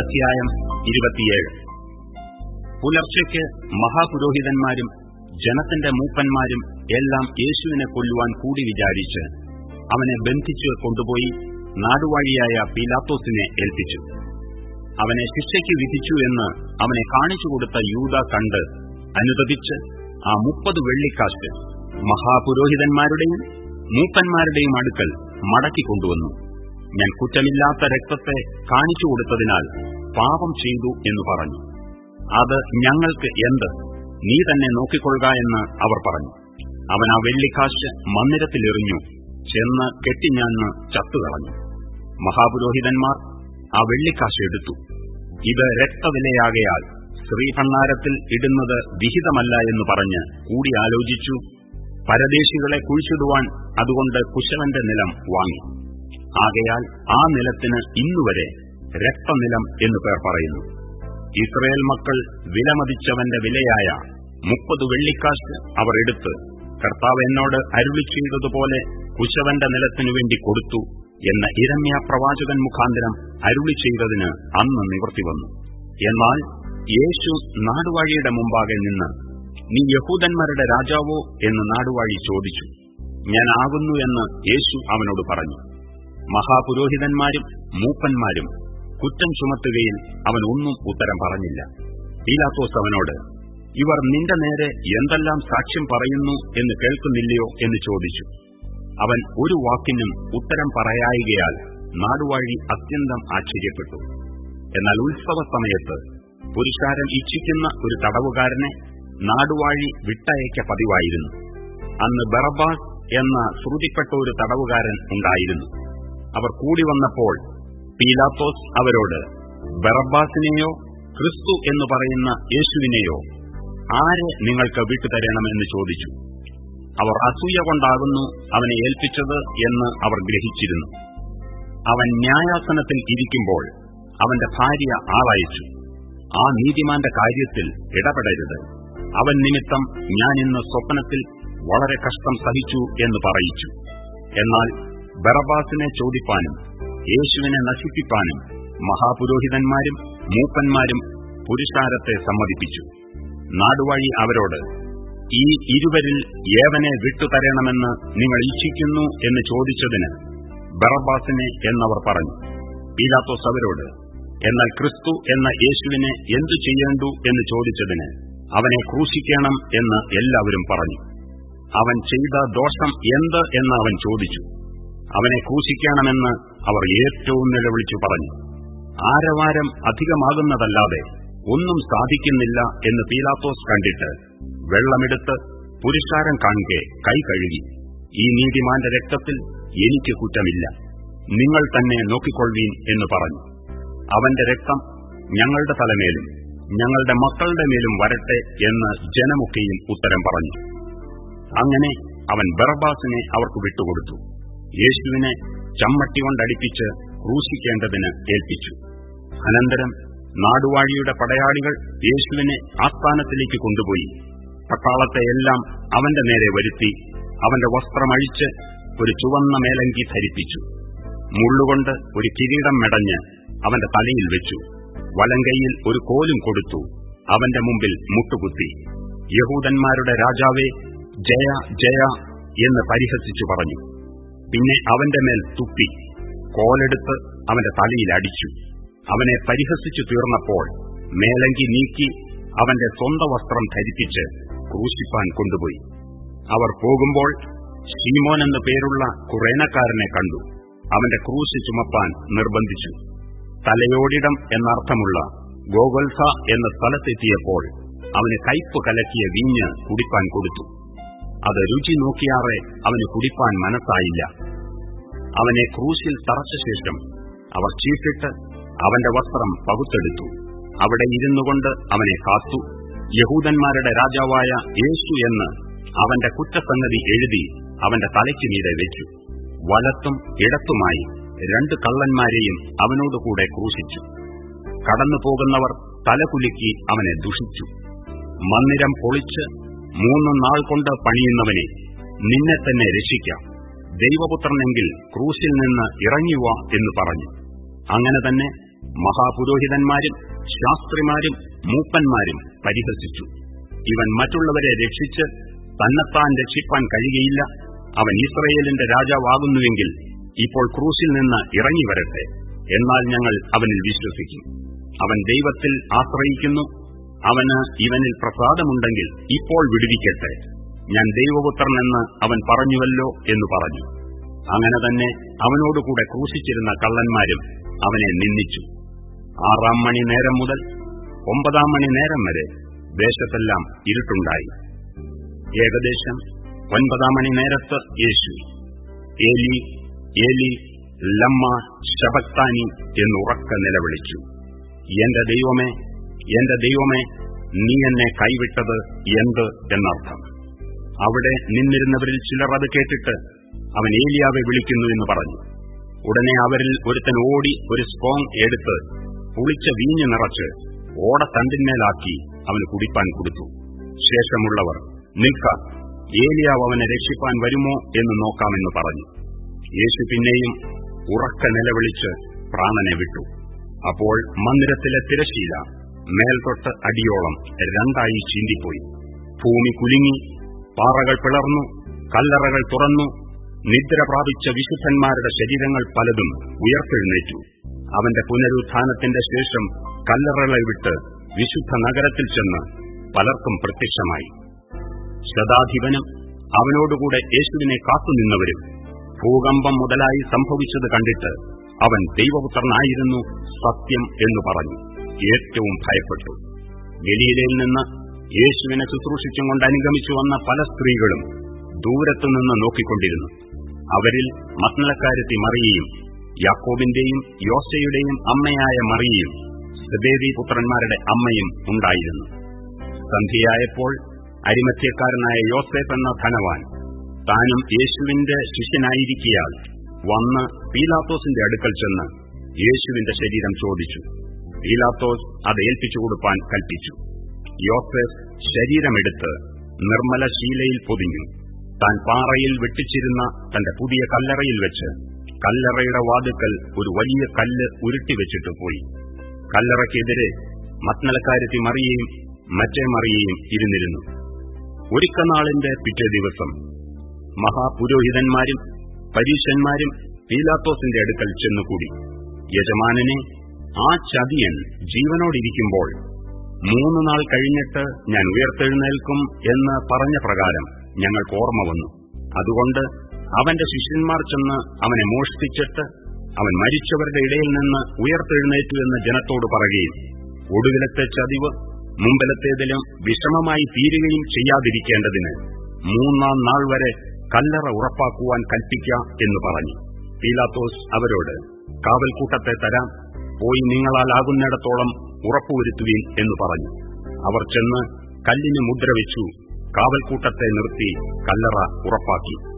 അധ്യായം ഇരുപത്തിയേഴ്. പുലർച്ചയ്ക്ക് മഹാപുരോഹിതന്മാരും ജനത്തിന്റെ മൂപ്പന്മാരും എല്ലാം യേശുവിനെ കൊല്ലുവാൻ കൂടി വിചാരിച്ച് അവനെ ബന്ധിച്ച് കൊണ്ടുപോയി നാടുവാഴിയായ പീലാത്തോസിനെ ഏൽപ്പിച്ചു. അവനെ ശിക്ഷയ്ക്ക് വിധിച്ചു എന്ന് അവനെ കാണിച്ചു കൊടുത്ത യൂത കണ്ട് അനുദപിച്ച് ആ മുപ്പത് വെള്ളിക്കാശ് മഹാപുരോഹിതന്മാരുടെയും മൂപ്പന്മാരുടെയും അടുക്കൽ മടക്കിക്കൊണ്ടുവന്നു ഞാൻ കുറ്റമില്ലാത്ത രക്തത്തെ കാണിച്ചു കൊടുത്തതിനാൽ പാപം ചെയ്തു എന്ന് പറഞ്ഞു. അത് ഞങ്ങൾക്ക് എന്ത്? നീ തന്നെ നോക്കിക്കൊള്ളുക എന്ന് അവർ പറഞ്ഞു. അവൻ ആ വെള്ളിക്കാശ് മന്ദിരത്തിലെറിഞ്ഞു. ചെന്ന് കെട്ടിഞ്ഞാന്ന് ചത്തുകളഞ്ഞു. മഹാപുരോഹിതന്മാർ ആ വെള്ളിക്കാശ് എടുത്തു. ഇത് രക്തവിലയാകയാൽ ശ്രീഭണ്ണാരത്തിൽ ഇടുന്നത് വിഹിതമല്ല എന്ന് പറഞ്ഞ് കൂടി ആലോചിച്ചു പരദേശികളെ കുഴിച്ചിടുവാൻ അതുകൊണ്ട് കുശവന്റെ നിലം വാങ്ങി. ആകയാൽ ആ നിലത്തിന് ഇന്നുവരെ രക്തനിലം എന്നു പേർ പറയുന്നു. ഇസ്രയേൽ മക്കൾ വിലമതിച്ചവന്റെ വിലയായ മുപ്പത് വെള്ളിക്കാശ് അവർ എടുത്ത് കർത്താവ് എന്നോട് അരുളി കുശവന്റെ നിലത്തിനു വേണ്ടി കൊടുത്തു എന്ന ഇരമ്യ പ്രവാചകൻ മുഖാന്തരം അരുളി ചെയ്തതിന് അന്ന് നിവർത്തി വന്നു. എന്നാൽ യേശു നാടുവാഴിയുടെ മുമ്പാകെ നിന്ന് നീ യഹൂദന്മാരുടെ രാജാവോ? എന്ന് നാടുവാഴി ചോദിച്ചു. ഞാനാകുന്നു എന്ന് യേശു അവനോട് പറഞ്ഞു. മഹാപുരോഹിതന്മാരും മൂപ്പന്മാരും കുറ്റം ചുമത്തുകയിൽ അവൻ ഒന്നും ഉത്തരം പറഞ്ഞില്ല. പീലാത്തോസ് അവനോട് ഇവർ നിന്റെ നേരെ എന്തെല്ലാം സാക്ഷ്യം പറയുന്നു എന്ന് കേൾക്കുന്നില്ലയോ എന്ന് ചോദിച്ചു. അവൻ ഒരു വാക്കിനും ഉത്തരം പറയായികയാൽ നാടുവാഴി അത്യന്തം ആശ്ചര്യപ്പെട്ടു. എന്നാൽ ഉത്സവ സമയത്ത് പുരുഷാരൻ ഇച്ഛിക്കുന്ന ഒരു തടവുകാരനെ നാടുവാഴി വിട്ടയക്ക പതിവായിരുന്നു. അന്ന് ബറബാസ് എന്ന ശ്രുതിപ്പെട്ട ഒരു തടവുകാരൻ ഉണ്ടായിരുന്നു. അവർ കൂടി വന്നപ്പോൾ പീലാത്തോസ് അവരോട് ബറബാസിനെയോ ക്രിസ്തു എന്ന് പറയുന്ന യേശുവിനെയോ ആരെ നിങ്ങൾക്ക് വിട്ടുതരണമെന്ന് ചോദിച്ചു. അവർ അസൂയ കൊണ്ടാകുന്നു അവനെ ഏൽപ്പിച്ചത് എന്ന് അവർ ഗ്രഹിച്ചിരുന്നു. അവൻ ന്യായാസനത്തിൽ ഇരിക്കുമ്പോൾ അവന്റെ ഭാര്യ ആളയച്ചു. ആ നീതിമാന്റെ കാര്യത്തിൽ ഇടപെടരുത്. അവൻ നിമിത്തം ഞാൻ ഇന്ന് സ്വപ്നത്തിൽ വളരെ കഷ്ടം സഹിച്ചു എന്ന് പറയിച്ചു. എന്നാൽ ബറബാസിനെ ചോദിപ്പാനും യേശുവിനെ നശിപ്പിപ്പാനും മഹാപുരോഹിതന്മാരും മൂപ്പന്മാരും പുരുഷാരത്തെ സമ്മതിപ്പിച്ചു. നാടുവഴി അവരോട് ഈ ഇരുവരിൽ ഏവനെ വിട്ടുതരണമെന്ന് നിങ്ങൾ ഇച്ഛിക്കുന്നു എന്ന് ചോദിച്ചതിന് ബറബാസിനെ എന്നവർ പറഞ്ഞു. പീലാത്തോസ് അവരോട് എന്നാൽ ക്രിസ്തു എന്ന യേശുവിനെ എന്തു ചെയ്യേണ്ടു എന്ന് ചോദിച്ചതിന് അവനെ ക്രൂശിക്കണം എന്ന് എല്ലാവരും പറഞ്ഞു. അവൻ ചെയ്ത ദോഷം എന്ത്? എന്ന് അവൻ ചോദിച്ചു. അവനെ ക്രൂശിക്കണമെന്ന് അവർ ഏറ്റവും നിലവിളിച്ചു പറഞ്ഞു. ആരവാരം അധികമാകുന്നതല്ലാതെ ഒന്നും സാധിക്കുന്നില്ല എന്ന് പീലാത്തോസ് കണ്ടിട്ട് വെള്ളമെടുത്ത് പുരുഷാരം കാണുകെ കൈ കഴുകി ഈ നീതിമാന്റെ രക്തത്തിൽ എനിക്ക് കുറ്റമില്ല. നിങ്ങൾ തന്നെ നോക്കിക്കൊള്ളീൻ എന്ന് പറഞ്ഞു. അവന്റെ രക്തം ഞങ്ങളുടെ തലമേലും ഞങ്ങളുടെ മക്കളുടെ മേലും വരട്ടെ എന്ന് ജനമൊക്കെയും ഉത്തരം പറഞ്ഞു. അങ്ങനെ അവൻ ബറബാസിനെ അവർക്ക് വിട്ടുകൊടുത്തു. യേശുവിനെ ചമ്മട്ടി കൊണ്ടടിപ്പിച്ച് ക്രൂശിക്കേണ്ടതിന് ഏൽപ്പിച്ചു. അനന്തരം നാടുവാഴിയുടെ പടയാളികൾ യേശുവിനെ ആസ്ഥാനത്തിലേക്ക് കൊണ്ടുപോയി. പട്ടാളത്തെ എല്ലാം അവന്റെ നേരെ വരുത്തി അവന്റെ വസ്ത്രമഴിച്ച് ഒരു ചുവന്ന മേലങ്കി ധരിപ്പിച്ചു. മുള്ളുകൊണ്ട് ഒരു കിരീടം മെടഞ്ഞ് അവന്റെ തലയിൽ വെച്ചു. വലങ്കയിൽ ഒരു കോലും കൊടുത്തു അവന്റെ മുമ്പിൽ മുട്ടുകുത്തി. യഹൂദന്മാരുടെ രാജാവേ ജയ ജയ എന്ന് പരിഹസിച്ചു പറഞ്ഞു. പിന്നെ അവന്റെ മേൽ തുപ്പി. കോലെടുത്ത് അവന്റെ തലയിൽ അടിച്ചു. അവനെ പരിഹസിച്ചു തീർന്നപ്പോൾ മേലങ്കി നീക്കി അവന്റെ സ്വന്ത വസ്ത്രം ധരിപ്പിച്ച് ക്രൂശിപ്പാൻ കൊണ്ടുപോയി. അവർ പോകുമ്പോൾ ഷീമോൻ എന്ന പേരുള്ള കുറേനക്കാരനെ കണ്ടു. അവന്റെ ക്രൂശ് ചുമപ്പാൻ നിർബന്ധിച്ചു. തലയോടിടം എന്നർത്ഥമുള്ള ഗോഗൽസ എന്ന സ്ഥലത്തെത്തിയപ്പോൾ അവന് കയ്പ് കലക്കിയ വിഞ്ഞ് കുടിപ്പാൻ കൊടുത്തു. അത് രുചി നോക്കിയാറെ അവന് കുടിപ്പാൻ മനസ്സായില്ല. അവനെ ക്രൂശിൽ തറച്ച ശേഷം അവർ ചീട്ടിട്ട് അവന്റെ വസ്ത്രം പകുത്തെടുത്തു. അവിടെ ഇരുന്നുകൊണ്ട് അവനെ കാത്തു. യഹൂദന്മാരുടെ രാജാവായ യേശു എന്ന് അവന്റെ കുറ്റസംഗതി എഴുതി അവന്റെ തലയ്ക്ക് മീതെ വെച്ചു. വലത്തും ഇടത്തുമായി രണ്ട് കള്ളന്മാരെയും അവനോടുകൂടെ ക്രൂശിച്ചു. കടന്നു പോകുന്നവർ തലകുലുക്കി അവനെ ദുഷിച്ചു. മന്ദിരം പൊളിച്ച് മൂന്ന് നാൾ കൊണ്ട് പണിയുന്നവനെ നിന്നെ തന്നെ രക്ഷിക്കാം. ദൈവപുത്രനെങ്കിൽ ക്രൂശിൽ നിന്ന് ഇറങ്ങിവ എന്ന് പറഞ്ഞു. അങ്ങനെ തന്നെ മഹാപുരോഹിതന്മാരും ശാസ്ത്രിമാരും മൂപ്പന്മാരും പരിഹസിച്ചു. ഇവൻ മറ്റുള്ളവരെ രക്ഷിച്ച് തന്നെത്താൻ രക്ഷിപ്പാൻ കഴിയുകയില്ല. അവൻ ഇസ്രയേലിന്റെ രാജാവാകുന്നുവെങ്കിൽ ഇപ്പോൾ ക്രൂശിൽ നിന്ന് ഇറങ്ങി വരട്ടെ. എന്നാൽ ഞങ്ങൾ അവനിൽ വിശ്വസിക്കും. അവൻ ദൈവത്തിൽ ആശ്രയിക്കുന്നു. അവന് ഇവനിൽ പ്രസാദമുണ്ടെങ്കിൽ ഇപ്പോൾ വിടുവിക്കട്ടെ. ഞാൻ ദൈവപുത്രനെന്ന് അവൻ പറഞ്ഞുവല്ലോ എന്ന് പറഞ്ഞു. അങ്ങനെ തന്നെ അവനോടുകൂടെ ക്രൂശിച്ചിരുന്ന കള്ളന്മാരും അവനെ നിന്ദിച്ചു. ആറാം മണി നേരം മുതൽ ഒമ്പതാം മണി നേരം വരെ ദേശത്തെല്ലാം ഇരുട്ടുണ്ടായി. ഏകദേശം ഒൻപതാം മണി നേരത്ത് യേശു ഏലി ഏലി ലമ്മ ശബക്താനി എന്നുറക്ക നിലവിളിച്ചു. എന്റെ ദൈവമേ എന്റെ ദൈവമേ നീ എന്നെ കൈവിട്ടത് എന്ത് എന്നർത്ഥം? അവിടെ നിന്നിരുന്നവരിൽ ചിലർ അത് കേട്ടിട്ട് അവൻ ഏലിയാവെ വിളിക്കുന്നു എന്ന് പറഞ്ഞു. ഉടനെ അവരിൽ ഒരുത്തൻ ഓടി ഒരു സ്പോങ് എടുത്ത് പുളിച്ച വീഞ്ഞ് നിറച്ച് ഓടത്തണ്ടിന്മേലാക്കി അവന് കുടിപ്പാൻ കൊടുത്തു. ശേഷമുള്ളവർ നിൽക്ക ഏലിയാവ് അവനെ രക്ഷിപ്പാൻ വരുമോ എന്ന് നോക്കാമെന്ന് പറഞ്ഞു. യേശു പിന്നെയും ഉറക്ക നിലവിളിച്ച് പ്രാണനെ വിട്ടു. അപ്പോൾ മന്ദിരത്തിലെ തിരശീല മേൽതൊട്ട് അടിയോളം രണ്ടായി ചീന്തിപ്പോയി. ഭൂമി കുലുങ്ങി പാറകൾ പിളർന്നു കല്ലറകൾ തുറന്നു നിദ്ര പ്രാപിച്ച വിശുദ്ധന്മാരുടെ ശരീരങ്ങൾ പലതും ഉയർത്തെഴുന്നേറ്റു. അവന്റെ പുനരുത്ഥാനത്തിന്റെ ശേഷം കല്ലറകളെ വിട്ട് വിശുദ്ധ നഗരത്തിൽ ചെന്ന് പലർക്കും പ്രത്യക്ഷമായി. ശതാധിപനും അവനോടുകൂടെ യേശുവിനെ കാത്തുനിന്നവരും ഭൂകമ്പം മുതലായി സംഭവിച്ചത് കണ്ടിട്ട് അവൻ ദൈവപുത്രനായിരുന്നു സത്യം എന്ന് പറഞ്ഞു. ഏറ്റവും ഭയപ്പെട്ടു. ഗലീലയിൽ നിന്ന് യേശുവിനെ ശുശ്രൂഷിച്ചും കൊണ്ട് അനുഗമിച്ചു വന്ന പല സ്ത്രീകളും ദൂരത്തുനിന്ന് നോക്കിക്കൊണ്ടിരുന്നു. അവരിൽ മത്നലക്കാരത്തി മറിയയും യാക്കോബിന്റെയും യോസയുടെയും അമ്മയായ മറിയയും സബേദി പുത്രന്മാരുടെ അമ്മയും ഉണ്ടായിരുന്നു. സന്ധ്യയായപ്പോൾ അരിമത്യക്കാരനായ യോസേഫ് എന്ന ധനവാൻ താനും യേശുവിന്റെ ശിഷ്യനായിരിക്കിയാൽ വന്ന് പീലാത്തോസിന്റെ അടുക്കൽ ചെന്ന് യേശുവിന്റെ ശരീരം ചോദിച്ചു. പീലാത്തോസ് അത് ഏൽപ്പിച്ചു കൊടുപ്പാൻ കൽപ്പിച്ചു. യോസഫ് ശരീരമെടുത്ത് നിർമ്മല ശീലയിൽ പൊതിഞ്ഞു. താൻ പാറയിൽ വെട്ടിച്ചിരുന്ന തന്റെ പുതിയ കല്ലറയിൽ വെച്ച് കല്ലറയുടെ വാതുക്കൽ ഒരു വലിയ കല്ല് ഉരുട്ടിവെച്ചിട്ട് പോയി. കല്ലറയ്ക്കെതിരെ മത്നലക്കാരത്തി മറിയയും മറ്റേ മറിയയും ഇരുന്നിരുന്നു. ഒരുക്കനാളിന്റെ പിറ്റേ ദിവസം മഹാപുരോഹിതന്മാരും പരീശന്മാരും പീലാത്തോസിന്റെ അടുക്കൽ ചെന്നുകൂടി. യജമാനനെ ആ ചതിയൻ ജീവനോടിരിക്കുമ്പോൾ മൂന്ന് നാൾ കഴിഞ്ഞിട്ട് ഞാൻ ഉയർത്തെഴുന്നേൽക്കും എന്ന് പറഞ്ഞ പ്രകാരം ഞങ്ങൾക്ക് ഓർമ്മ വന്നു. അതുകൊണ്ട് അവന്റെ ശിഷ്യന്മാർ ചെന്ന് അവനെ മോഷ്ടിച്ചിട്ട് അവൻ മരിച്ചവരുടെ ഇടയിൽ നിന്ന് ഉയർത്തെഴുന്നേറ്റു എന്ന് ജനത്തോട് പറയുകയും ഒടുവിലത്തെ ചതിവ് മുമ്പിലത്തേതിലും വിഷമമായി തീരുകയും ചെയ്യാതിരിക്കേണ്ടതിന് മൂന്നാം നാൾ വരെ കല്ലറ ഉറപ്പാക്കുവാൻ കൽപ്പിക്കാം എന്ന് പറഞ്ഞു. പീലാത്തോസ് അവരോട് കാവൽക്കൂട്ടത്തെ തരാം പോയി നിങ്ങളാലാകുന്നിടത്തോളം ഉറപ്പുവരുത്തുവീൻ എന്ന് പറഞ്ഞു. അവർ ചെന്ന് കല്ലിന് മുദ്ര വെച്ചു കാവൽക്കൂട്ടത്തെ നിർത്തി കല്ലറ ഉറപ്പാക്കി.